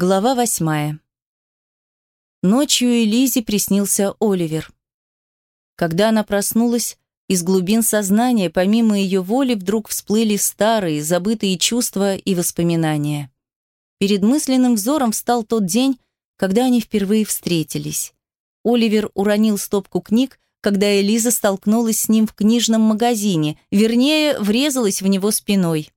Глава восьмая. Ночью Элизе приснился Оливер. Когда она проснулась, из глубин сознания, помимо ее воли, вдруг всплыли старые, забытые чувства и воспоминания. Перед мысленным взором встал тот день, когда они впервые встретились. Оливер уронил стопку книг, когда Элиза столкнулась с ним в книжном магазине, вернее, врезалась в него спиной.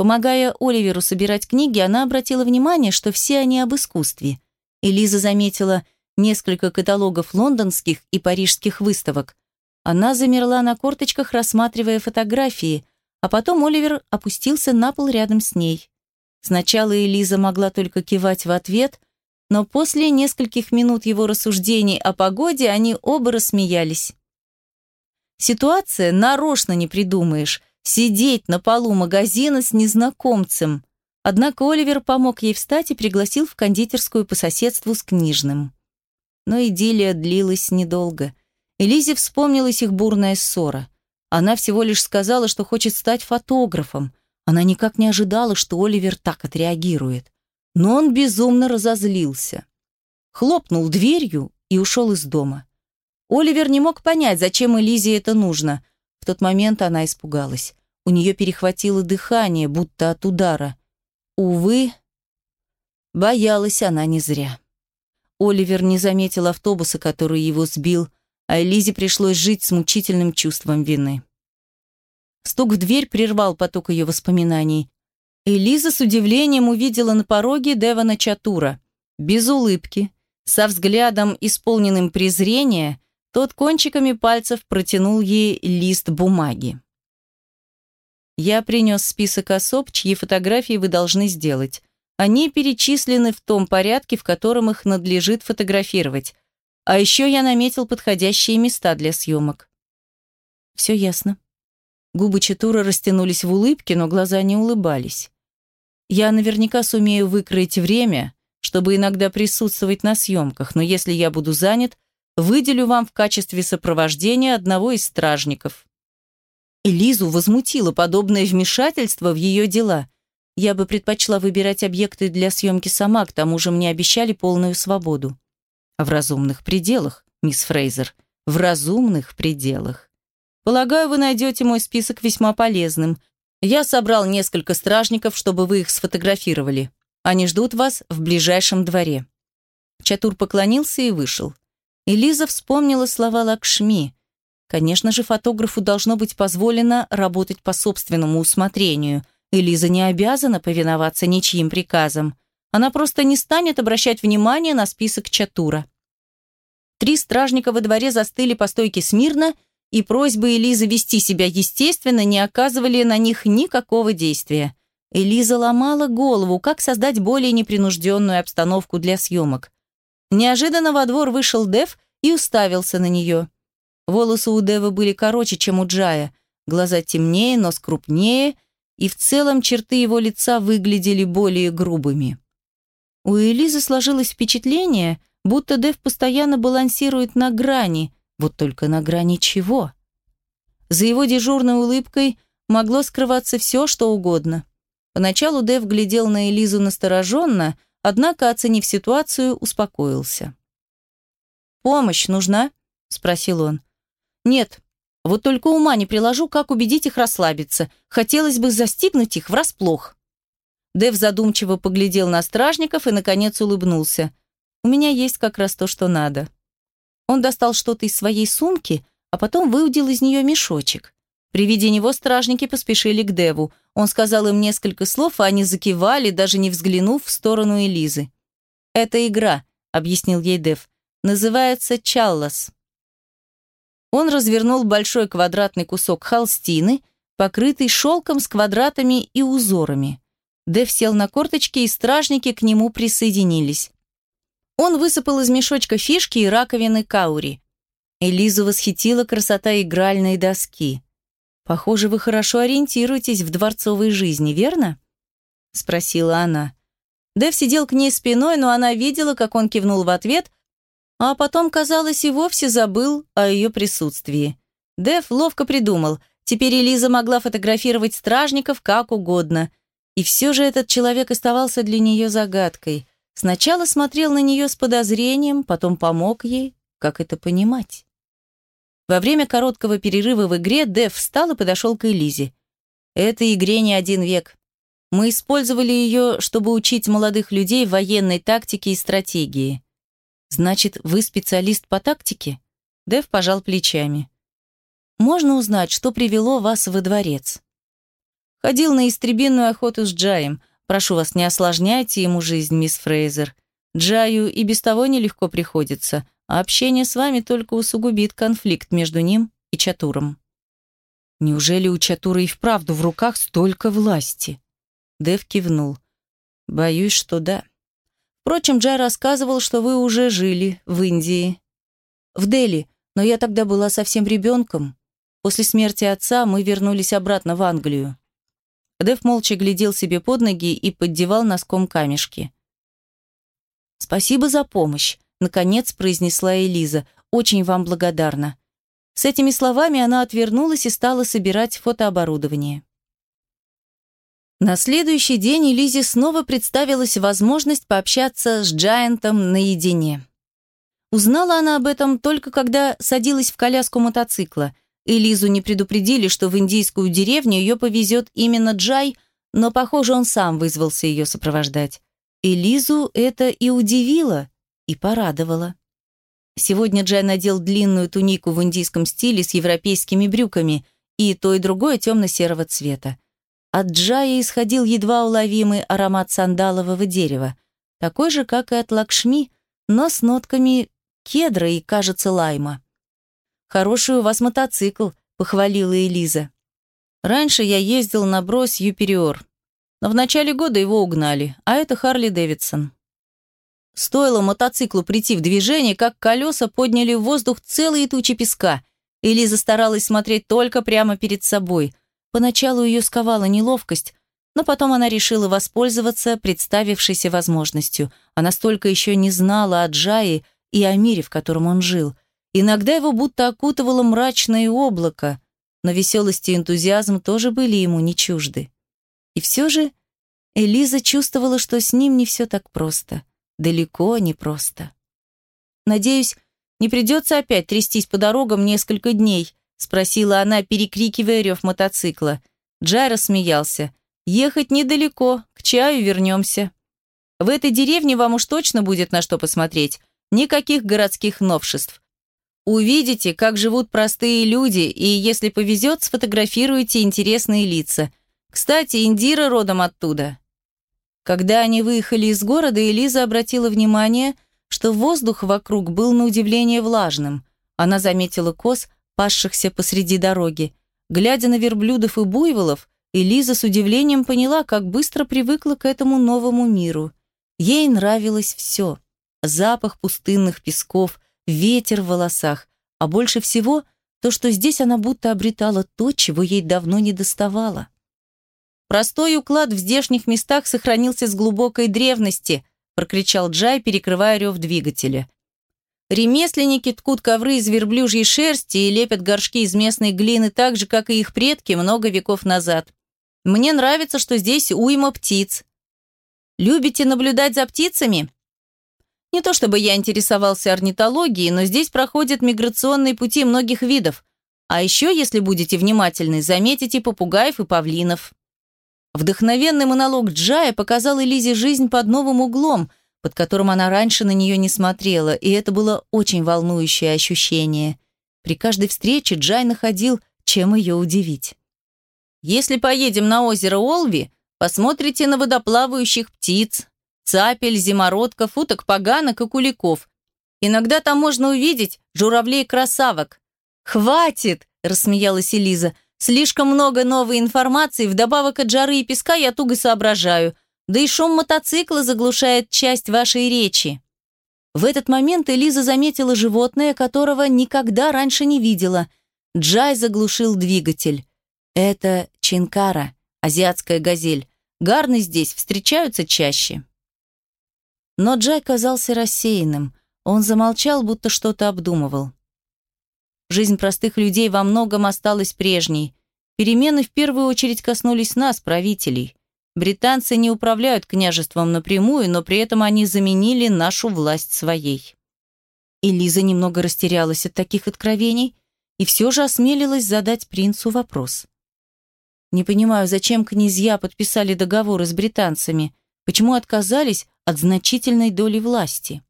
Помогая Оливеру собирать книги, она обратила внимание, что все они об искусстве. Элиза заметила несколько каталогов лондонских и парижских выставок. Она замерла на корточках, рассматривая фотографии, а потом Оливер опустился на пол рядом с ней. Сначала Элиза могла только кивать в ответ, но после нескольких минут его рассуждений о погоде они оба рассмеялись. Ситуация нарочно не придумаешь, сидеть на полу магазина с незнакомцем. Однако Оливер помог ей встать и пригласил в кондитерскую по соседству с книжным. Но идиллия длилась недолго. Элизе вспомнилась их бурная ссора. Она всего лишь сказала, что хочет стать фотографом. Она никак не ожидала, что Оливер так отреагирует. Но он безумно разозлился. Хлопнул дверью и ушел из дома. Оливер не мог понять, зачем Элизе это нужно. В тот момент она испугалась. У нее перехватило дыхание, будто от удара. Увы, боялась она не зря. Оливер не заметил автобуса, который его сбил, а Элизе пришлось жить с мучительным чувством вины. Стук в дверь прервал поток ее воспоминаний. Элиза с удивлением увидела на пороге Девана Чатура. Без улыбки, со взглядом, исполненным презрения, тот кончиками пальцев протянул ей лист бумаги. Я принес список особ, чьи фотографии вы должны сделать. Они перечислены в том порядке, в котором их надлежит фотографировать. А еще я наметил подходящие места для съемок. Все ясно. Губы Чатура растянулись в улыбке, но глаза не улыбались. Я наверняка сумею выкроить время, чтобы иногда присутствовать на съемках, но если я буду занят, выделю вам в качестве сопровождения одного из стражников. Элизу возмутило подобное вмешательство в ее дела. Я бы предпочла выбирать объекты для съемки сама, к тому же мне обещали полную свободу. В разумных пределах, мисс Фрейзер, в разумных пределах. Полагаю, вы найдете мой список весьма полезным. Я собрал несколько стражников, чтобы вы их сфотографировали. Они ждут вас в ближайшем дворе. Чатур поклонился и вышел. Элиза вспомнила слова Лакшми. Конечно же, фотографу должно быть позволено работать по собственному усмотрению. Элиза не обязана повиноваться ничьим приказам. Она просто не станет обращать внимание на список Чатура. Три стражника во дворе застыли по стойке смирно, и просьбы Элизы вести себя естественно не оказывали на них никакого действия. Элиза ломала голову, как создать более непринужденную обстановку для съемок. Неожиданно во двор вышел Дев и уставился на нее. Волосы у Дева были короче, чем у Джая, глаза темнее, нос крупнее, и в целом черты его лица выглядели более грубыми. У Элизы сложилось впечатление, будто Дев постоянно балансирует на грани, вот только на грани чего? За его дежурной улыбкой могло скрываться все, что угодно. Поначалу Дев глядел на Элизу настороженно, однако, оценив ситуацию, успокоился. «Помощь нужна?» – спросил он. Нет, вот только ума не приложу, как убедить их расслабиться. Хотелось бы застигнуть их врасплох. Дэв задумчиво поглядел на стражников и, наконец, улыбнулся. «У меня есть как раз то, что надо». Он достал что-то из своей сумки, а потом выудил из нее мешочек. При виде него стражники поспешили к Деву. Он сказал им несколько слов, а они закивали, даже не взглянув в сторону Элизы. «Это игра», — объяснил ей Дев. «Называется Чаллас». Он развернул большой квадратный кусок холстины, покрытый шелком с квадратами и узорами. Дэв сел на корточки, и стражники к нему присоединились. Он высыпал из мешочка фишки и раковины каури. Элизу восхитила красота игральной доски. «Похоже, вы хорошо ориентируетесь в дворцовой жизни, верно?» — спросила она. Дэв сидел к ней спиной, но она видела, как он кивнул в ответ, а потом, казалось, и вовсе забыл о ее присутствии. Дэв ловко придумал. Теперь Элиза могла фотографировать стражников как угодно. И все же этот человек оставался для нее загадкой. Сначала смотрел на нее с подозрением, потом помог ей, как это понимать. Во время короткого перерыва в игре Дэв встал и подошел к Элизе. «Этой игре не один век. Мы использовали ее, чтобы учить молодых людей военной тактике и стратегии. Значит, вы специалист по тактике?» Дэв пожал плечами. «Можно узнать, что привело вас во дворец?» «Ходил на истребинную охоту с Джаем. Прошу вас, не осложняйте ему жизнь, мисс Фрейзер. Джаю и без того нелегко приходится, а общение с вами только усугубит конфликт между ним и Чатуром. Неужели у Чатура и вправду в руках столько власти? Дэв кивнул. Боюсь, что да. Впрочем, Джай рассказывал, что вы уже жили в Индии. В Дели, но я тогда была совсем ребенком. После смерти отца мы вернулись обратно в Англию. Дэв молча глядел себе под ноги и поддевал носком камешки. «Спасибо за помощь», Наконец произнесла Элиза. «Очень вам благодарна». С этими словами она отвернулась и стала собирать фотооборудование. На следующий день Элизе снова представилась возможность пообщаться с Джайантом наедине. Узнала она об этом только когда садилась в коляску мотоцикла. Элизу не предупредили, что в индийскую деревню ее повезет именно Джай, но, похоже, он сам вызвался ее сопровождать. Элизу это и удивило, и порадовало. Сегодня Джай надел длинную тунику в индийском стиле с европейскими брюками и то и другое темно-серого цвета. От Джая исходил едва уловимый аромат сандалового дерева, такой же, как и от Лакшми, но с нотками кедра и, кажется, лайма. «Хороший у вас мотоцикл», — похвалила Элиза. «Раньше я ездил на брось Юпериор, но в начале года его угнали, а это Харли Дэвидсон». Стоило мотоциклу прийти в движение, как колеса подняли в воздух целые тучи песка. Элиза старалась смотреть только прямо перед собой. Поначалу ее сковала неловкость, но потом она решила воспользоваться представившейся возможностью. Она столько еще не знала о Джае и о мире, в котором он жил. Иногда его будто окутывало мрачное облако, но веселость и энтузиазм тоже были ему не чужды. И все же Элиза чувствовала, что с ним не все так просто далеко не просто. «Надеюсь, не придется опять трястись по дорогам несколько дней?» Спросила она, перекрикивая рев мотоцикла. Джай рассмеялся. «Ехать недалеко, к чаю вернемся. В этой деревне вам уж точно будет на что посмотреть. Никаких городских новшеств. Увидите, как живут простые люди, и, если повезет, сфотографируете интересные лица. Кстати, Индира родом оттуда. Когда они выехали из города, Элиза обратила внимание, что воздух вокруг был на удивление влажным. Она заметила коз, пасшихся посреди дороги. Глядя на верблюдов и буйволов, Элиза с удивлением поняла, как быстро привыкла к этому новому миру. Ей нравилось все. Запах пустынных песков, ветер в волосах, а больше всего то, что здесь она будто обретала то, чего ей давно не доставало. Простой уклад в здешних местах сохранился с глубокой древности, прокричал Джай, перекрывая рев двигателя. Ремесленники ткут ковры из верблюжьей шерсти и лепят горшки из местной глины так же, как и их предки много веков назад. Мне нравится, что здесь уйма птиц. Любите наблюдать за птицами? Не то чтобы я интересовался орнитологией, но здесь проходят миграционные пути многих видов. А еще, если будете внимательны, заметите попугаев и павлинов. Вдохновенный монолог Джая показал Элизе жизнь под новым углом, под которым она раньше на нее не смотрела, и это было очень волнующее ощущение. При каждой встрече Джай находил, чем ее удивить. «Если поедем на озеро Олви, посмотрите на водоплавающих птиц, цапель, зимородков, уток, поганок и куликов. Иногда там можно увидеть журавлей-красавок». «Хватит!» – рассмеялась Элиза – Слишком много новой информации, вдобавок от жары и песка я туго соображаю. Да и шум мотоцикла заглушает часть вашей речи. В этот момент Элиза заметила животное, которого никогда раньше не видела. Джай заглушил двигатель. Это чинкара, азиатская газель. Гарны здесь встречаются чаще. Но Джай казался рассеянным. Он замолчал, будто что-то обдумывал. Жизнь простых людей во многом осталась прежней. Перемены в первую очередь коснулись нас, правителей. Британцы не управляют княжеством напрямую, но при этом они заменили нашу власть своей. И Лиза немного растерялась от таких откровений и все же осмелилась задать принцу вопрос. «Не понимаю, зачем князья подписали договоры с британцами? Почему отказались от значительной доли власти?»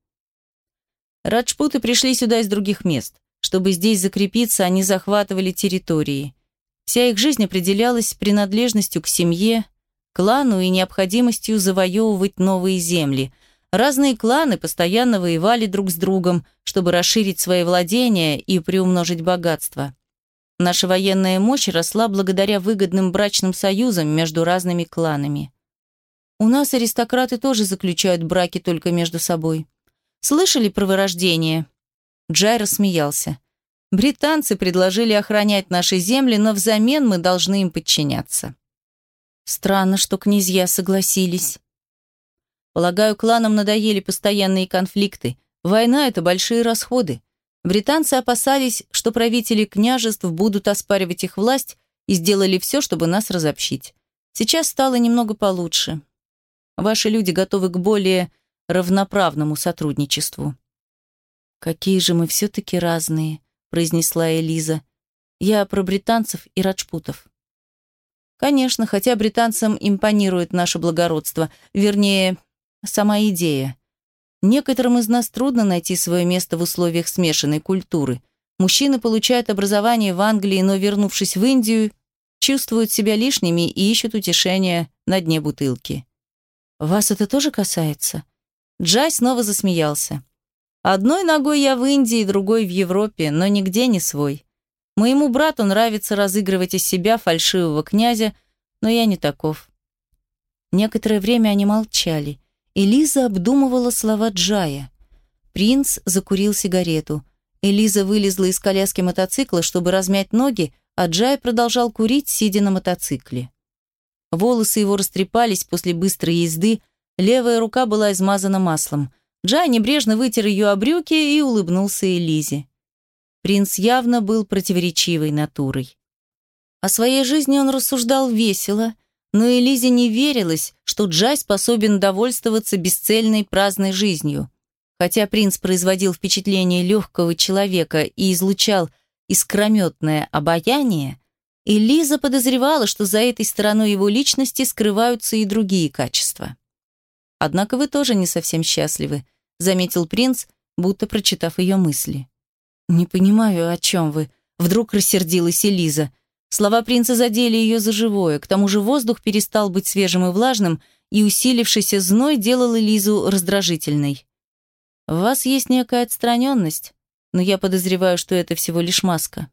Раджпуты пришли сюда из других мест. Чтобы здесь закрепиться, они захватывали территории. Вся их жизнь определялась принадлежностью к семье, клану и необходимостью завоевывать новые земли. Разные кланы постоянно воевали друг с другом, чтобы расширить свои владения и приумножить богатство. Наша военная мощь росла благодаря выгодным брачным союзам между разными кланами. У нас аристократы тоже заключают браки только между собой. Слышали про вырождение? Джай рассмеялся. Британцы предложили охранять наши земли, но взамен мы должны им подчиняться. Странно, что князья согласились. Полагаю, кланам надоели постоянные конфликты. Война — это большие расходы. Британцы опасались, что правители княжеств будут оспаривать их власть и сделали все, чтобы нас разобщить. Сейчас стало немного получше. Ваши люди готовы к более равноправному сотрудничеству. «Какие же мы все-таки разные», — произнесла Элиза. «Я про британцев и раджпутов». Конечно, хотя британцам импонирует наше благородство, вернее, сама идея. Некоторым из нас трудно найти свое место в условиях смешанной культуры. Мужчины получают образование в Англии, но, вернувшись в Индию, чувствуют себя лишними и ищут утешения на дне бутылки. «Вас это тоже касается?» Джай снова засмеялся. «Одной ногой я в Индии, другой в Европе, но нигде не свой. Моему брату нравится разыгрывать из себя фальшивого князя, но я не таков». Некоторое время они молчали – Элиза обдумывала слова Джая. Принц закурил сигарету. Элиза вылезла из коляски мотоцикла, чтобы размять ноги, а Джай продолжал курить, сидя на мотоцикле. Волосы его растрепались после быстрой езды, левая рука была измазана маслом. Джай небрежно вытер ее о брюки и улыбнулся Элизе. Принц явно был противоречивой натурой. О своей жизни он рассуждал весело, но Элизе не верилось, что Джай способен довольствоваться бесцельной праздной жизнью. Хотя принц производил впечатление легкого человека и излучал искрометное обаяние, Элиза подозревала, что за этой стороной его личности скрываются и другие качества. «Однако вы тоже не совсем счастливы», — заметил принц, будто прочитав ее мысли. «Не понимаю, о чем вы», — вдруг рассердилась Элиза. Слова принца задели ее за живое, к тому же воздух перестал быть свежим и влажным, и усилившийся зной делал Элизу раздражительной. «В вас есть некая отстраненность, но я подозреваю, что это всего лишь маска».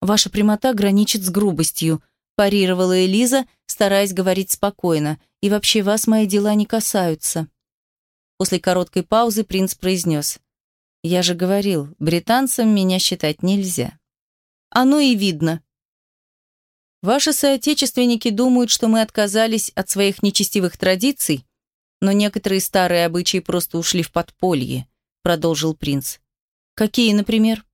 «Ваша прямота граничит с грубостью», парировала Элиза, стараясь говорить спокойно, «и вообще вас мои дела не касаются». После короткой паузы принц произнес, «Я же говорил, британцам меня считать нельзя». «Оно и видно», Ваши соотечественники думают, что мы отказались от своих нечестивых традиций, но некоторые старые обычаи просто ушли в подполье, продолжил принц. Какие, например?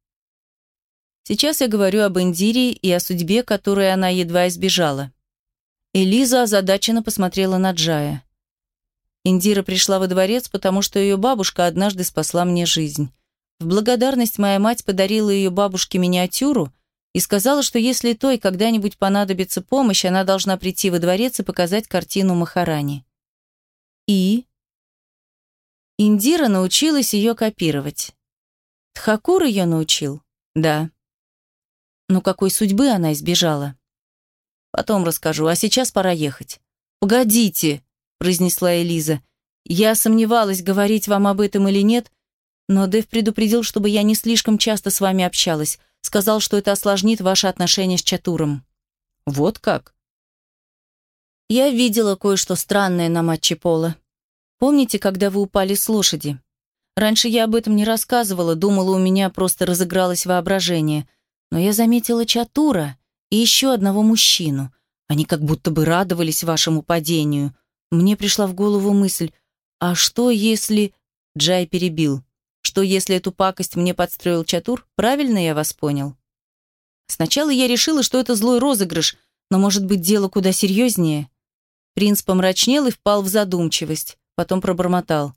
Сейчас я говорю об Индире и о судьбе, которой она едва избежала. Элиза озадаченно посмотрела на Джая. Индира пришла во дворец, потому что ее бабушка однажды спасла мне жизнь. В благодарность моя мать подарила ее бабушке миниатюру, и сказала, что если той когда-нибудь понадобится помощь, она должна прийти во дворец и показать картину Махарани. И? Индира научилась ее копировать. Тхакур ее научил? Да. Но какой судьбы она избежала? Потом расскажу, а сейчас пора ехать. «Погодите», — произнесла Элиза. «Я сомневалась, говорить вам об этом или нет, но Дэв предупредил, чтобы я не слишком часто с вами общалась. Сказал, что это осложнит ваши отношения с Чатуром». «Вот как?» «Я видела кое-что странное на матче пола. Помните, когда вы упали с лошади? Раньше я об этом не рассказывала, думала, у меня просто разыгралось воображение. Но я заметила Чатура и еще одного мужчину. Они как будто бы радовались вашему падению. Мне пришла в голову мысль, а что если... Джай перебил что если эту пакость мне подстроил Чатур, правильно я вас понял? Сначала я решила, что это злой розыгрыш, но, может быть, дело куда серьезнее. Принц помрачнел и впал в задумчивость, потом пробормотал.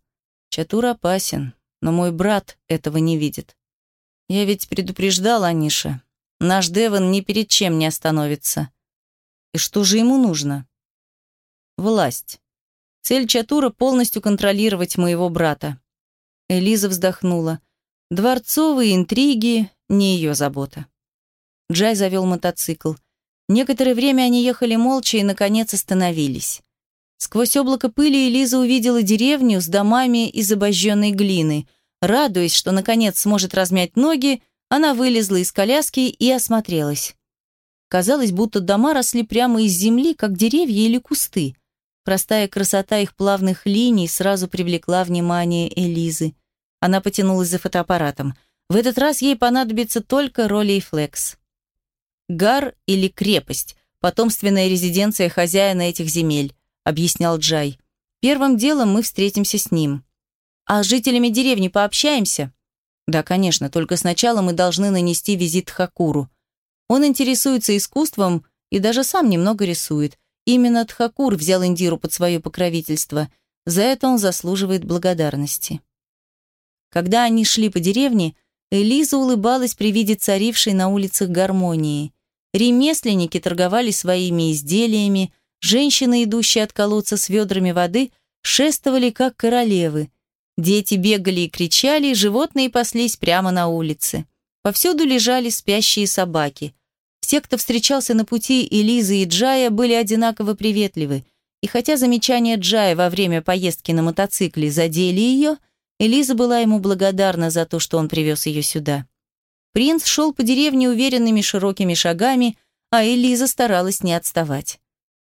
Чатур опасен, но мой брат этого не видит. Я ведь предупреждал Аниша. Наш Девон ни перед чем не остановится. И что же ему нужно? Власть. Цель Чатура — полностью контролировать моего брата. Элиза вздохнула. Дворцовые интриги — не ее забота. Джай завел мотоцикл. Некоторое время они ехали молча и, наконец, остановились. Сквозь облако пыли Элиза увидела деревню с домами из обожженной глины. Радуясь, что, наконец, сможет размять ноги, она вылезла из коляски и осмотрелась. Казалось, будто дома росли прямо из земли, как деревья или кусты. Простая красота их плавных линий сразу привлекла внимание Элизы. Она потянулась за фотоаппаратом. В этот раз ей понадобится только ролейфлекс. Гар или крепость, потомственная резиденция хозяина этих земель, объяснял Джай. Первым делом мы встретимся с ним. А с жителями деревни пообщаемся? Да, конечно, только сначала мы должны нанести визит Хакуру. Он интересуется искусством и даже сам немного рисует. Именно Тхакур взял Индиру под свое покровительство. За это он заслуживает благодарности. Когда они шли по деревне, Элиза улыбалась при виде царившей на улицах гармонии. Ремесленники торговали своими изделиями, женщины, идущие от колодца с ведрами воды, шествовали как королевы. Дети бегали и кричали, животные паслись прямо на улице. Повсюду лежали спящие собаки. Все, кто встречался на пути Элизы и Джая, были одинаково приветливы. И хотя замечания Джая во время поездки на мотоцикле задели ее, Элиза была ему благодарна за то, что он привез ее сюда. Принц шел по деревне уверенными широкими шагами, а Элиза старалась не отставать.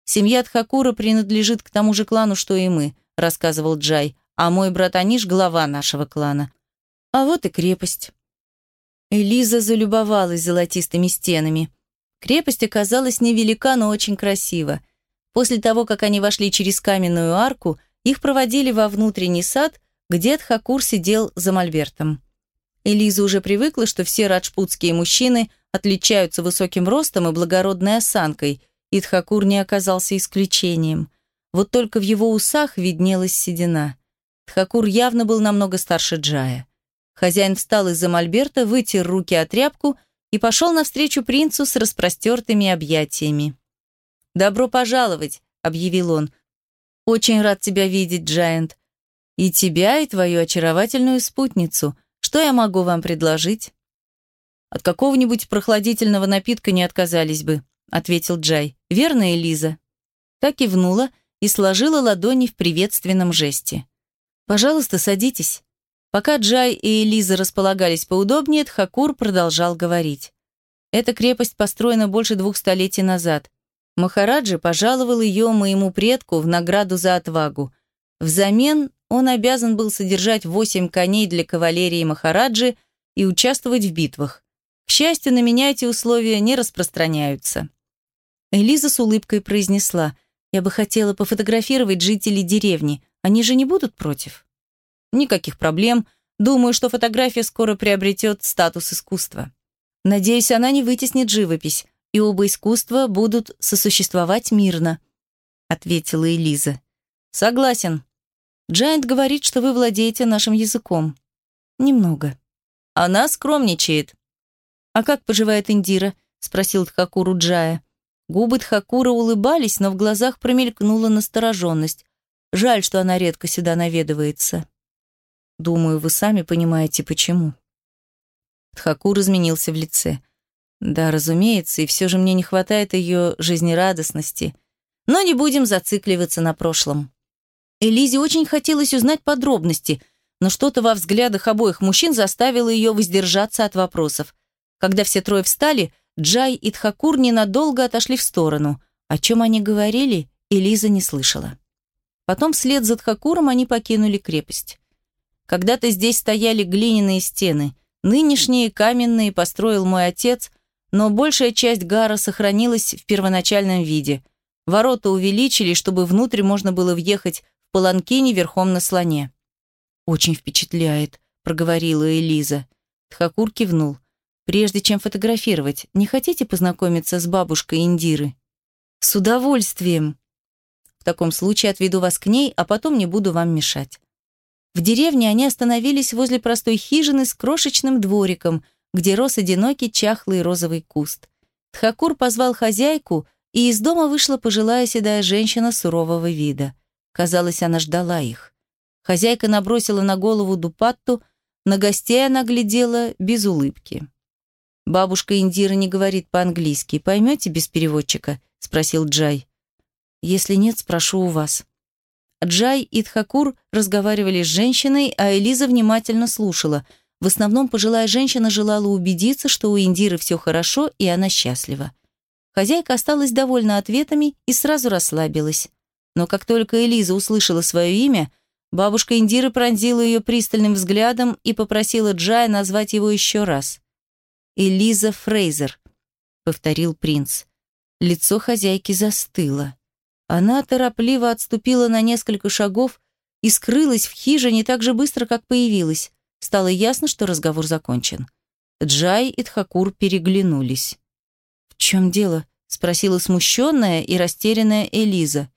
«Семья Тхакура принадлежит к тому же клану, что и мы», — рассказывал Джай, «а мой брат Аниш — глава нашего клана. А вот и крепость». Элиза залюбовалась золотистыми стенами. Крепость оказалась невелика, но очень красива. После того, как они вошли через каменную арку, их проводили во внутренний сад, где Тхакур сидел за мольбертом. Элиза уже привыкла, что все раджпутские мужчины отличаются высоким ростом и благородной осанкой, и Тхакур не оказался исключением. Вот только в его усах виднелась седина. Тхакур явно был намного старше Джая. Хозяин встал из-за мольберта, вытер руки о тряпку и пошел навстречу принцу с распростертыми объятиями. «Добро пожаловать», — объявил он. «Очень рад тебя видеть, Джайант. И тебя, и твою очаровательную спутницу», что я могу вам предложить?» «От какого-нибудь прохладительного напитка не отказались бы», ответил Джай. «Верно, Элиза?» Так кивнула и сложила ладони в приветственном жесте. «Пожалуйста, садитесь». Пока Джай и Элиза располагались поудобнее, Тхакур продолжал говорить. «Эта крепость построена больше двух столетий назад. Махараджи пожаловал ее моему предку в награду за отвагу. Взамен он обязан был содержать восемь коней для кавалерии Махараджи и участвовать в битвах. К счастью, на меня эти условия не распространяются. Элиза с улыбкой произнесла, «Я бы хотела пофотографировать жителей деревни. Они же не будут против?» «Никаких проблем. Думаю, что фотография скоро приобретет статус искусства. Надеюсь, она не вытеснит живопись, и оба искусства будут сосуществовать мирно», ответила Элиза. «Согласен», Джайант говорит, что вы владеете нашим языком. Немного. Она скромничает. А как поживает Индира? Спросил Тхакуру Джая. Губы Тхакура улыбались, но в глазах промелькнула настороженность. Жаль, что она редко сюда наведывается. Думаю, вы сами понимаете, почему. Тхакур изменился в лице. Да, разумеется, и все же мне не хватает ее жизнерадостности. Но не будем зацикливаться на прошлом. Элизе очень хотелось узнать подробности, но что-то во взглядах обоих мужчин заставило ее воздержаться от вопросов. Когда все трое встали, Джай и Тхакур ненадолго отошли в сторону. О чем они говорили, Элиза не слышала. Потом вслед за Тхакуром они покинули крепость. Когда-то здесь стояли глиняные стены. Нынешние каменные построил мой отец, но большая часть гара сохранилась в первоначальном виде. Ворота увеличили, чтобы внутрь можно было въехать паланкине верхом на слоне. «Очень впечатляет», — проговорила Элиза. Тхакур кивнул. «Прежде чем фотографировать, не хотите познакомиться с бабушкой Индиры?» «С удовольствием!» В таком случае отведу вас к ней, а потом не буду вам мешать». В деревне они остановились возле простой хижины с крошечным двориком, где рос одинокий чахлый розовый куст. Тхакур позвал хозяйку, и из дома вышла пожилая седая женщина сурового вида. Казалось, она ждала их. Хозяйка набросила на голову дупатту, на гостей она глядела без улыбки. «Бабушка Индира не говорит по-английски. Поймете без переводчика?» — спросил Джай. «Если нет, спрошу у вас». Джай и Тхакур разговаривали с женщиной, а Элиза внимательно слушала. В основном пожилая женщина желала убедиться, что у Индиры все хорошо и она счастлива. Хозяйка осталась довольна ответами и сразу расслабилась. Но как только Элиза услышала свое имя, бабушка Индиры пронзила ее пристальным взглядом и попросила Джая назвать его еще раз. «Элиза Фрейзер», — повторил принц. Лицо хозяйки застыло. Она торопливо отступила на несколько шагов и скрылась в хижине так же быстро, как появилась. Стало ясно, что разговор закончен. Джай и Тхакур переглянулись. «В чем дело?» — спросила смущенная и растерянная Элиза.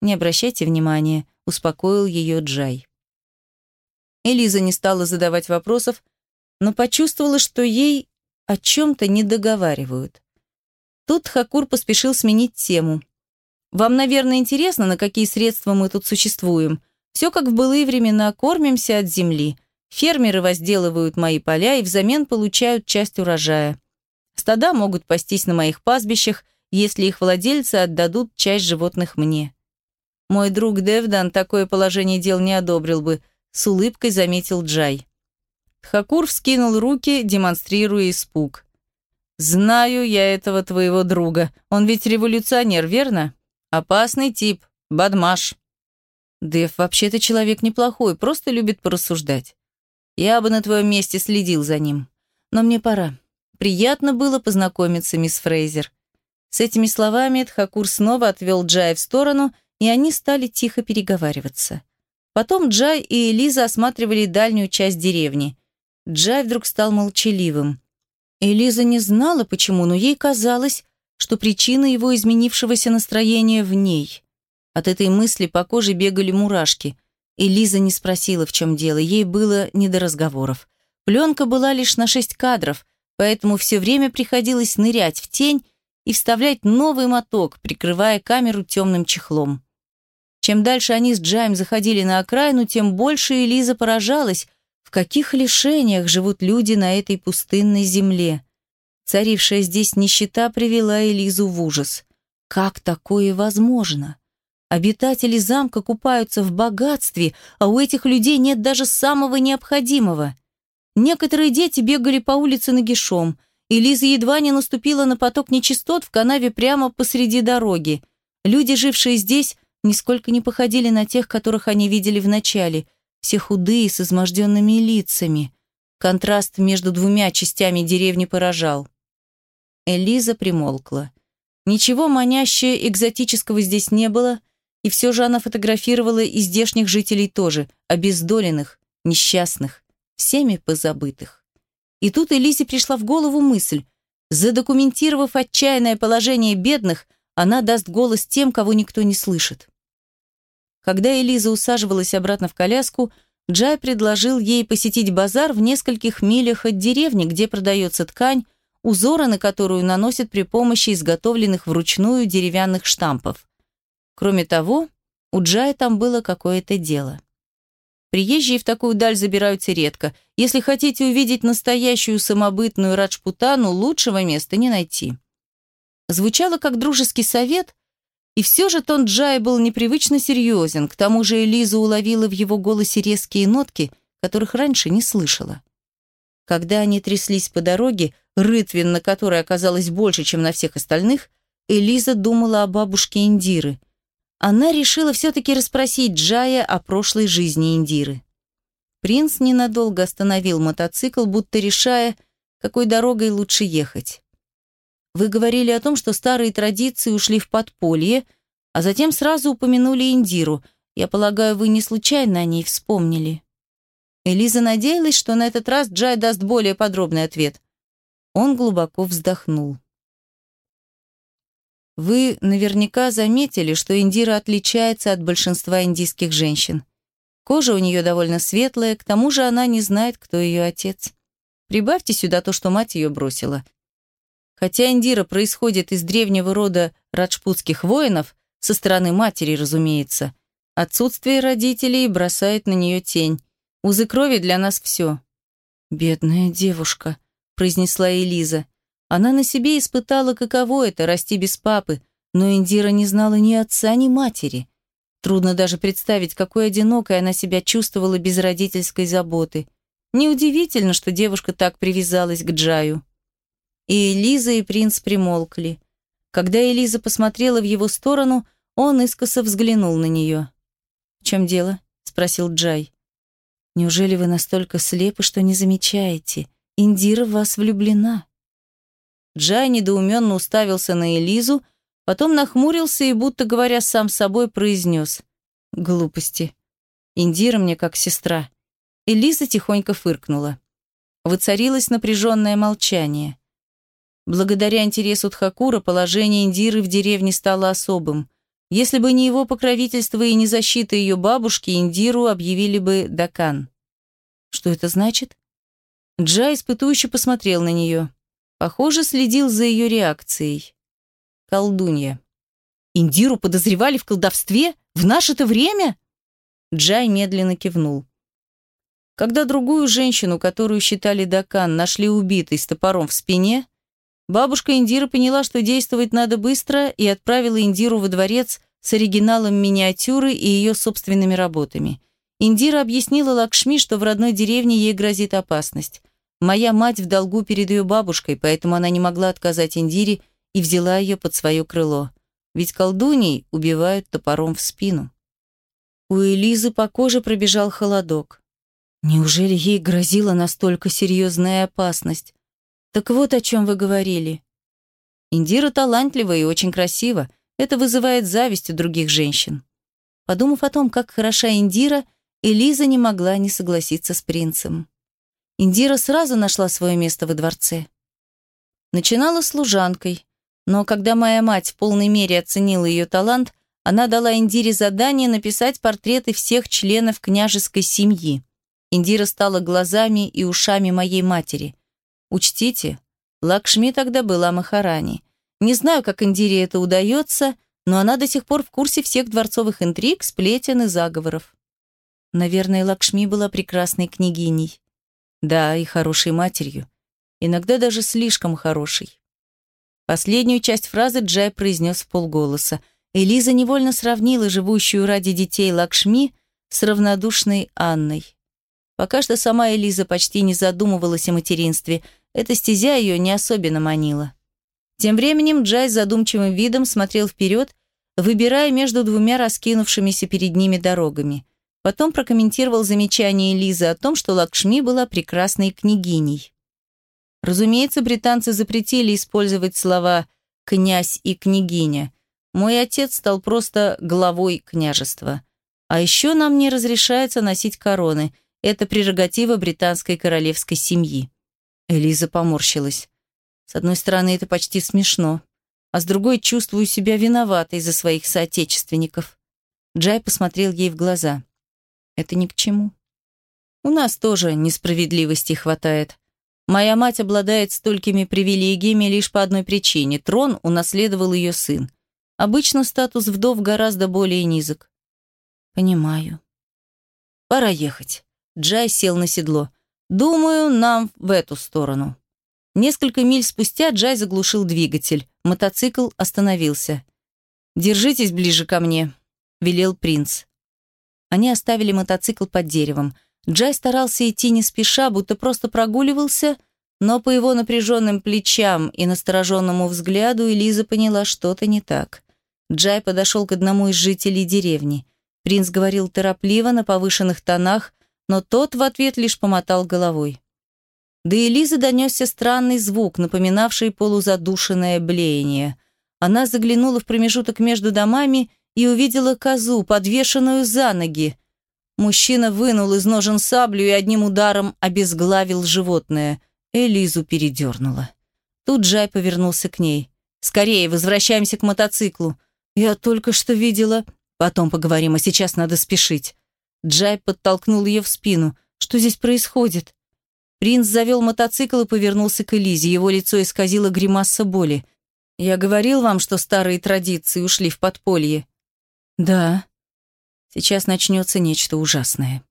«Не обращайте внимания», — успокоил ее Джай. Элиза не стала задавать вопросов, но почувствовала, что ей о чем-то не договаривают. Тут Хакур поспешил сменить тему — вам, наверное, интересно, на какие средства мы тут существуем. Все как в былые времена, кормимся от земли. Фермеры возделывают мои поля и взамен получают часть урожая. Стада могут пастись на моих пастбищах, если их владельцы отдадут часть животных мне. Мой друг Девдан такое положение дел не одобрил бы, с улыбкой заметил Джай. Хакур вскинул руки, демонстрируя испуг. «Знаю я этого твоего друга. Он ведь революционер, верно?» Опасный тип, бадмаш. Дэв вообще-то человек неплохой, просто любит порассуждать. Я бы на твоем месте следил за ним. Но мне пора. Приятно было познакомиться, мисс Фрейзер. С этими словами Тхакур снова отвел Джая в сторону, и они стали тихо переговариваться. Потом Джай и Элиза осматривали дальнюю часть деревни. Джай вдруг стал молчаливым. Элиза не знала, почему, но ей казалось, что причина его изменившегося настроения в ней. От этой мысли по коже бегали мурашки. И Лиза не спросила, в чем дело, ей было не до разговоров. Пленка была лишь на шесть кадров, поэтому все время приходилось нырять в тень и вставлять новый моток, прикрывая камеру темным чехлом. Чем дальше они с Джаем заходили на окраину, тем больше Элиза поражалась, в каких лишениях живут люди на этой пустынной земле. Царившая здесь нищета привела Элизу в ужас. Как такое возможно? Обитатели замка купаются в богатстве, а у этих людей нет даже самого необходимого. Некоторые дети бегали по улице нагишом, и Лиза едва не наступила на поток нечистот в канаве прямо посреди дороги. Люди, жившие здесь, нисколько не походили на тех, которых они видели вначале, все худые, с изможденными лицами. Контраст между двумя частями деревни поражал. Элиза примолкла. Ничего манящего экзотического здесь не было, и все же она фотографировала и здешних жителей тоже, обездоленных, несчастных, всеми позабытых. И тут Элизе пришла в голову мысль, задокументировав отчаянное положение бедных, она даст голос тем, кого никто не слышит. Когда Элиза усаживалась обратно в коляску, Джай предложил ей посетить базар в нескольких милях от деревни, где продается ткань, узоры на которую наносят при помощи изготовленных вручную деревянных штампов. Кроме того, у Джая там было какое-то дело. Приезжие в такую даль забираются редко. Если хотите увидеть настоящую самобытную Раджпутану, лучшего места не найти. Звучало как дружеский совет, и все же тон Джая был непривычно серьезен, к тому же Элиза уловила в его голосе резкие нотки, которых раньше не слышала. Когда они тряслись по дороге, рытвин на которой оказалось больше, чем на всех остальных, Элиза думала о бабушке Индиры. Она решила все-таки расспросить Джая о прошлой жизни Индиры. Принц ненадолго остановил мотоцикл, будто решая, какой дорогой лучше ехать. Вы говорили о том, что старые традиции ушли в подполье, а затем сразу упомянули Индиру. Я полагаю, вы не случайно о ней вспомнили. Элиза надеялась, что на этот раз Джай даст более подробный ответ. Он глубоко вздохнул. Вы наверняка заметили, что Индира отличается от большинства индийских женщин. Кожа у нее довольно светлая, к тому же она не знает, кто ее отец. Прибавьте сюда то, что мать ее бросила. Хотя Индира происходит из древнего рода раджпутских воинов, со стороны матери, разумеется, отсутствие родителей бросает на нее тень. Узы крови для нас все. «Бедная девушка», — произнесла Элиза. Она на себе испытала, каково это — расти без папы, но Индира не знала ни отца, ни матери. Трудно даже представить, какой одинокой она себя чувствовала без родительской заботы. Неудивительно, что девушка так привязалась к Джаю. И Элиза, и принц примолкли. Когда Элиза посмотрела в его сторону, он искоса взглянул на нее. «В чем дело?» — спросил Джай. «Неужели вы настолько слепы, что не замечаете? Индира в вас влюблена». Джай недоуменно уставился на Элизу, потом нахмурился и, будто говоря сам собой, произнес. «Глупости. Индира мне как сестра». Элиза тихонько фыркнула. Воцарилось напряженное молчание. Благодаря интересу Тхакура положение Индиры в деревне стало особым. Если бы не его покровительство и не защита ее бабушки, Индиру объявили бы Дакан. Что это значит? Джа испытующе посмотрел на нее. Похоже, следил за ее реакцией. Колдунья. Индиру подозревали в колдовстве? В наше-то время? Джай медленно кивнул. Когда другую женщину, которую считали Дакан, нашли убитой с топором в спине, Бабушка Индира поняла, что действовать надо быстро, и отправила Индиру во дворец с оригиналом миниатюры и ее собственными работами. Индира объяснила Лакшми, что в родной деревне ей грозит опасность. Моя мать в долгу перед ее бабушкой, поэтому она не могла отказать Индире и взяла ее под свое крыло. Ведь колдуней убивают топором в спину. У Элизы по коже пробежал холодок. Неужели ей грозила настолько серьезная опасность? Так вот о чем вы говорили. Индира талантлива и очень красива. Это вызывает зависть у других женщин. Подумав о том, как хороша Индира, Элиза не могла не согласиться с принцем. Индира сразу нашла свое место во дворце. Начинала служанкой, но когда моя мать в полной мере оценила ее талант, она дала Индире задание написать портреты всех членов княжеской семьи. Индира стала глазами и ушами моей матери. Учтите, Лакшми тогда была Махарани. Не знаю, как Индире это удается, но она до сих пор в курсе всех дворцовых интриг, сплетен и заговоров. Наверное, Лакшми была прекрасной княгиней. Да, и хорошей матерью. Иногда даже слишком хорошей. Последнюю часть фразы Джай произнес в полголоса. Элиза невольно сравнила живущую ради детей Лакшми с равнодушной Анной. Пока что сама Элиза почти не задумывалась о материнстве – эта стезя ее не особенно манила. Тем временем Джай задумчивым видом смотрел вперед, выбирая между двумя раскинувшимися перед ними дорогами. Потом прокомментировал замечание Лизы о том, что Лакшми была прекрасной княгиней. Разумеется, британцы запретили использовать слова «князь» и «княгиня». Мой отец стал просто главой княжества. А еще нам не разрешается носить короны. Это прерогатива британской королевской семьи. Элиза поморщилась. С одной стороны, это почти смешно, а с другой чувствую себя виноватой за своих соотечественников. Джай посмотрел ей в глаза. Это ни к чему. У нас тоже несправедливости хватает. Моя мать обладает столькими привилегиями лишь по одной причине. Трон унаследовал ее сын. Обычно статус вдов гораздо более низок. Понимаю. Пора ехать. Джай сел на седло. Думаю, нам в эту сторону. Несколько миль спустя Джай заглушил двигатель. Мотоцикл остановился. «Держитесь ближе ко мне», — велел принц. Они оставили мотоцикл под деревом. Джай старался идти не спеша, будто просто прогуливался, но по его напряженным плечам и настороженному взгляду Элиза поняла, что-то не так. Джай подошел к одному из жителей деревни. Принц говорил торопливо, на повышенных тонах, но тот в ответ лишь помотал головой. До Элизы донесся странный звук, напоминавший полузадушенное блеяние. Она заглянула в промежуток между домами и увидела козу, подвешенную за ноги. Мужчина вынул из ножен саблю и одним ударом обезглавил животное. Элизу передернула. Тут Джай повернулся к ней. Скорее, возвращаемся к мотоциклу. Я только что видела... Потом поговорим, а сейчас надо спешить. Джай подтолкнул ее в спину. Что здесь происходит? Принц завел мотоцикл и повернулся к Элизе. Его лицо исказило гримаса боли. «Я говорил вам, что старые традиции ушли в подполье?» «Да. Сейчас начнется нечто ужасное».